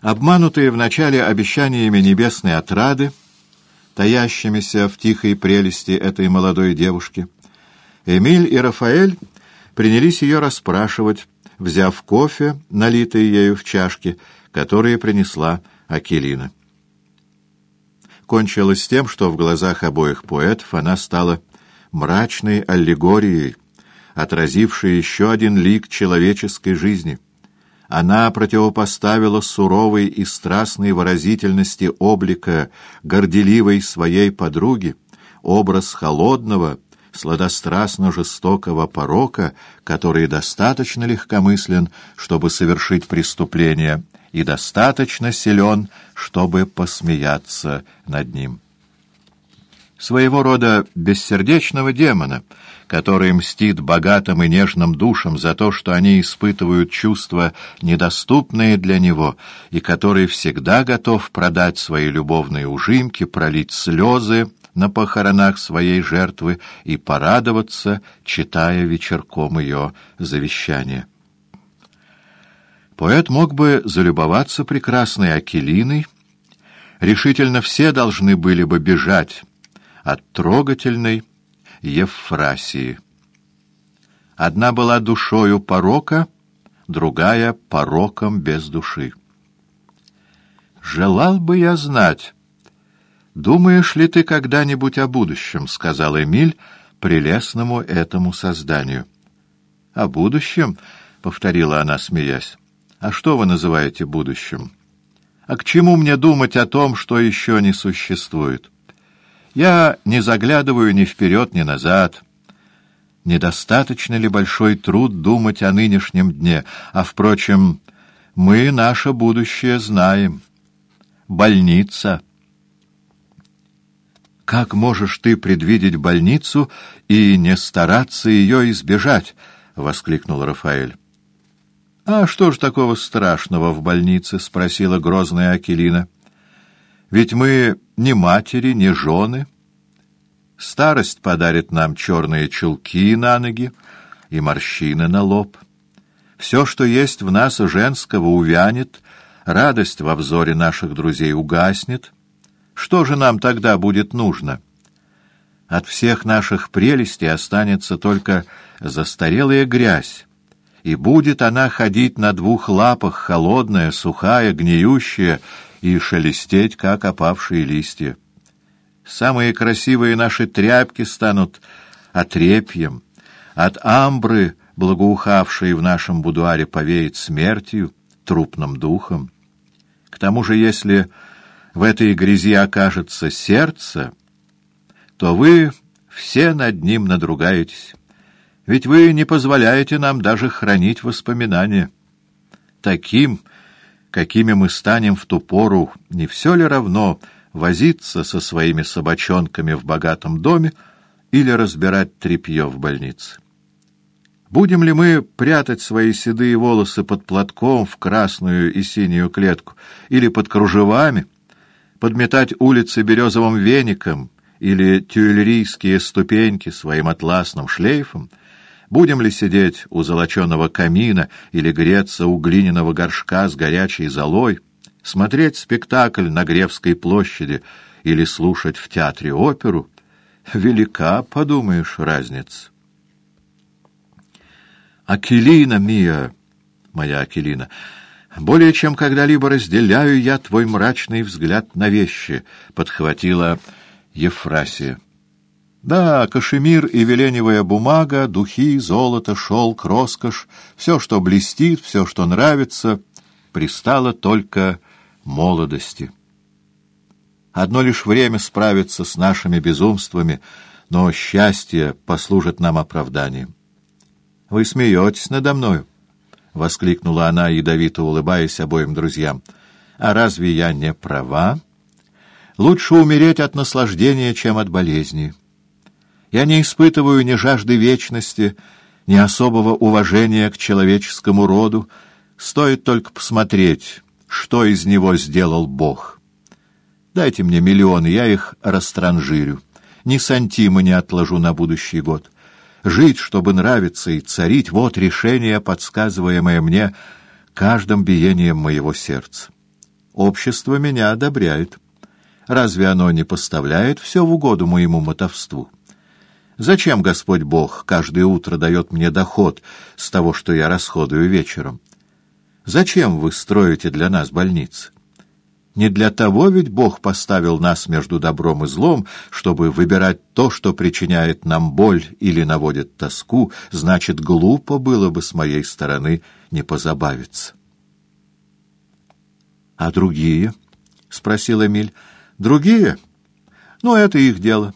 Обманутые вначале обещаниями небесной отрады, таящимися в тихой прелести этой молодой девушки, Эмиль и Рафаэль принялись ее расспрашивать, взяв кофе, налитый ею в чашки, которые принесла Акелина. Кончилось тем, что в глазах обоих поэтов она стала мрачной аллегорией, отразившей еще один лик человеческой жизни. Она противопоставила суровой и страстной выразительности облика горделивой своей подруги образ холодного, сладострастно-жестокого порока, который достаточно легкомыслен, чтобы совершить преступление, и достаточно силен, чтобы посмеяться над ним. Своего рода бессердечного демона, который мстит богатым и нежным душам за то, что они испытывают чувства, недоступные для него, и который всегда готов продать свои любовные ужимки, пролить слезы, на похоронах своей жертвы и порадоваться, читая вечерком ее завещание. Поэт мог бы залюбоваться прекрасной Акелиной, решительно все должны были бы бежать от трогательной Евфрасии. Одна была душою порока, другая — пороком без души. «Желал бы я знать», «Думаешь ли ты когда-нибудь о будущем?» — сказал Эмиль прелестному этому созданию. «О будущем?» — повторила она, смеясь. «А что вы называете будущим? А к чему мне думать о том, что еще не существует? Я не заглядываю ни вперед, ни назад». Недостаточно ли большой труд думать о нынешнем дне? А, впрочем, мы наше будущее знаем. Больница — как можешь ты предвидеть больницу и не стараться ее избежать? — воскликнул Рафаэль. — А что ж такого страшного в больнице? — спросила грозная Акелина. — Ведь мы не матери, не жены. Старость подарит нам черные чулки на ноги и морщины на лоб. Все, что есть в нас женского, увянет, радость во взоре наших друзей угаснет — что же нам тогда будет нужно? От всех наших прелестей останется только застарелая грязь, и будет она ходить на двух лапах, холодная, сухая, гниющая, и шелестеть, как опавшие листья. Самые красивые наши тряпки станут отрепьем, от амбры, благоухавшей в нашем будуаре, повеет смертью, трупным духом. К тому же, если в этой грязи окажется сердце, то вы все над ним надругаетесь. Ведь вы не позволяете нам даже хранить воспоминания. Таким, какими мы станем в ту пору, не все ли равно возиться со своими собачонками в богатом доме или разбирать тряпье в больнице? Будем ли мы прятать свои седые волосы под платком в красную и синюю клетку или под кружевами, подметать улицы березовым веником или тюильрийские ступеньки своим атласным шлейфом, будем ли сидеть у золоченого камина или греться у глиняного горшка с горячей золой, смотреть спектакль на Гревской площади или слушать в театре оперу, велика, подумаешь, разница. Акелина, Мия, моя Акелина, — более чем когда-либо разделяю я твой мрачный взгляд на вещи, — подхватила Ефрасия. Да, кашемир и веленевая бумага, духи, золото, шелк, роскошь, все, что блестит, все, что нравится, пристало только молодости. Одно лишь время справиться с нашими безумствами, но счастье послужит нам оправданием. Вы смеетесь надо мною. — воскликнула она, ядовито улыбаясь обоим друзьям. «А разве я не права? Лучше умереть от наслаждения, чем от болезни. Я не испытываю ни жажды вечности, ни особого уважения к человеческому роду. Стоит только посмотреть, что из него сделал Бог. Дайте мне миллионы, я их растранжирю. Ни сантима не отложу на будущий год». Жить, чтобы нравиться и царить — вот решение, подсказываемое мне каждым биением моего сердца. Общество меня одобряет. Разве оно не поставляет все в угоду моему мотовству? Зачем Господь Бог каждое утро дает мне доход с того, что я расходую вечером? Зачем вы строите для нас больницы? Не для того ведь Бог поставил нас между добром и злом, чтобы выбирать то, что причиняет нам боль или наводит тоску, значит, глупо было бы с моей стороны не позабавиться. — А другие? — спросил Эмиль. — Другие? Ну, это их дело.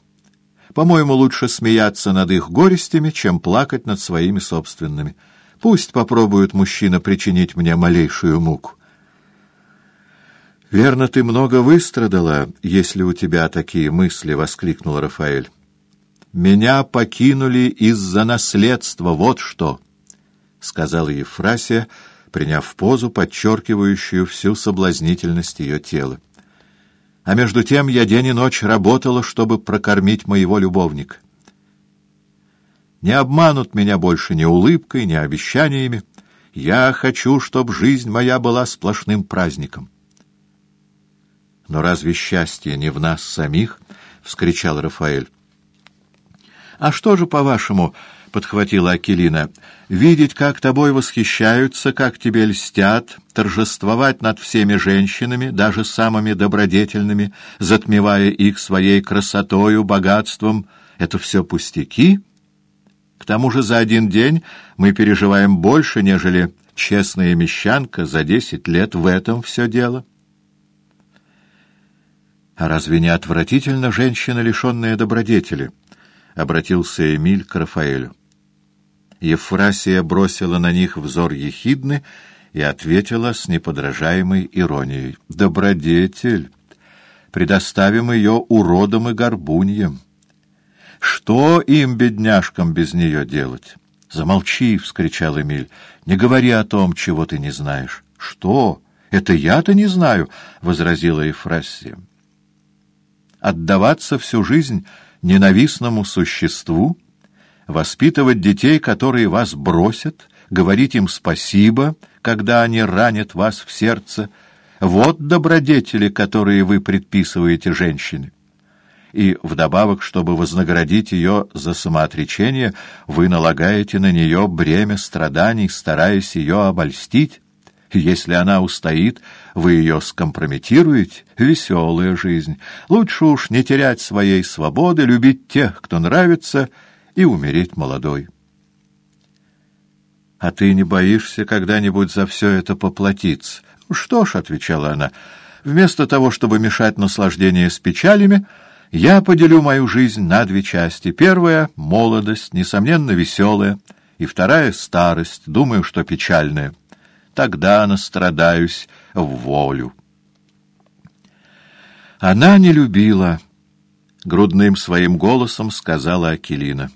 По-моему, лучше смеяться над их горестями, чем плакать над своими собственными. Пусть попробует мужчина причинить мне малейшую муку. «Верно, ты много выстрадала, если у тебя такие мысли», — воскликнул Рафаэль. «Меня покинули из-за наследства, вот что», — сказала Ефрасия, приняв позу, подчеркивающую всю соблазнительность ее тела. «А между тем я день и ночь работала, чтобы прокормить моего любовника. Не обманут меня больше ни улыбкой, ни обещаниями. Я хочу, чтобы жизнь моя была сплошным праздником». «Но разве счастье не в нас самих?» — вскричал Рафаэль. «А что же, по-вашему, — подхватила Акелина, — видеть, как тобой восхищаются, как тебе льстят, торжествовать над всеми женщинами, даже самыми добродетельными, затмевая их своей красотою, богатством — это все пустяки? К тому же за один день мы переживаем больше, нежели честная мещанка за десять лет в этом все дело». «А разве не отвратительно женщина, лишенная добродетели?» — обратился Эмиль к Рафаэлю. Ефрасия бросила на них взор ехидны и ответила с неподражаемой иронией. «Добродетель! Предоставим ее уродам и горбуньям. Что им, бедняжкам, без нее делать?» «Замолчи!» — вскричал Эмиль. «Не говори о том, чего ты не знаешь». «Что? Это я-то не знаю!» — возразила Ефрасия отдаваться всю жизнь ненавистному существу, воспитывать детей, которые вас бросят, говорить им спасибо, когда они ранят вас в сердце. Вот добродетели, которые вы предписываете женщине. И вдобавок, чтобы вознаградить ее за самоотречение, вы налагаете на нее бремя страданий, стараясь ее обольстить. Если она устоит, вы ее скомпрометируете. Веселая жизнь. Лучше уж не терять своей свободы, любить тех, кто нравится, и умереть молодой. — А ты не боишься когда-нибудь за все это поплатиться? — Что ж, — отвечала она, — вместо того, чтобы мешать наслаждение с печалями, я поделю мою жизнь на две части. Первая — молодость, несомненно, веселая, и вторая — старость, думаю, что печальная тогда настрадаюсь в волю. Она не любила, — грудным своим голосом сказала Акелина.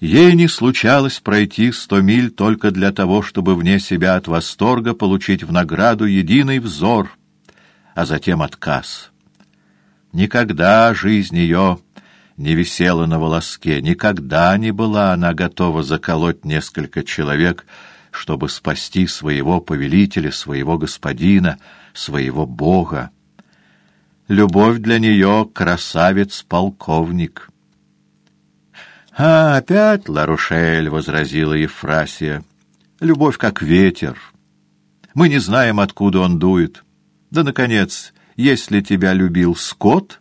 Ей не случалось пройти сто миль только для того, чтобы вне себя от восторга получить в награду единый взор, а затем отказ. Никогда жизнь ее не висела на волоске, никогда не была она готова заколоть несколько человек, чтобы спасти своего повелителя, своего господина, своего бога. Любовь для нее — красавец-полковник. — А, опять Ларушель, — возразила Ефрасия. — Любовь как ветер. Мы не знаем, откуда он дует. Да, наконец, если тебя любил скот,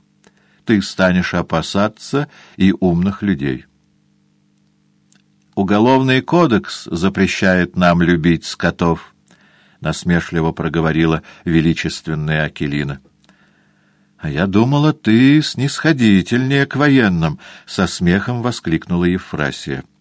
ты станешь опасаться и умных людей. — Уголовный кодекс запрещает нам любить скотов, — насмешливо проговорила величественная Акелина. — А я думала, ты снисходительнее к военным, — со смехом воскликнула Ефрасия. —